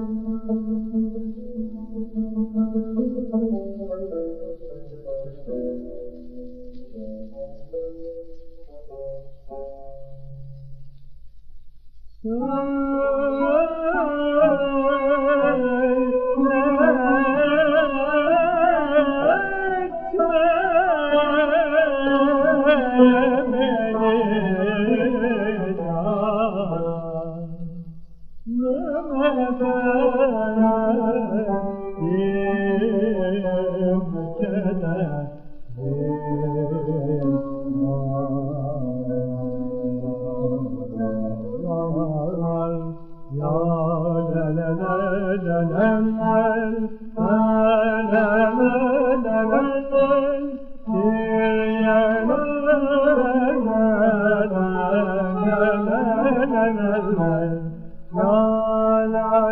Oh Oh. Can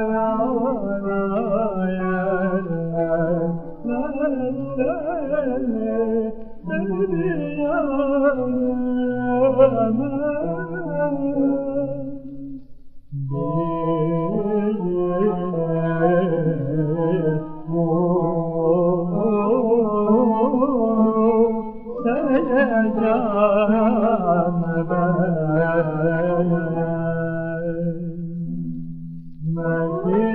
ben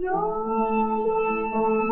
Señor.